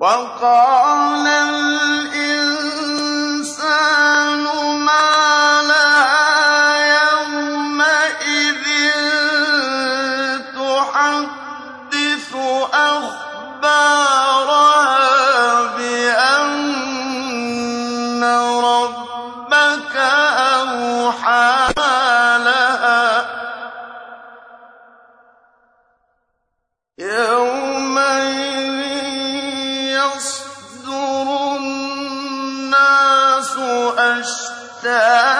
وقال الإنسان ما لها يومئذ تحدث أخبارها بأن ربك أوحى لها. أشتاتا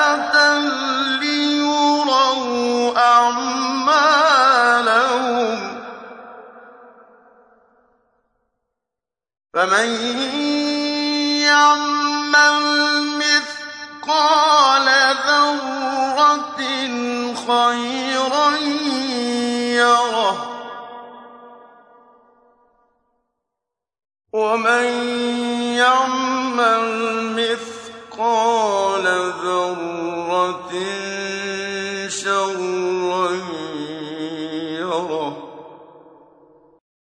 أعمالهم. فمن مثقال ذرة خيرا يره. ومن يعمل مثقال شر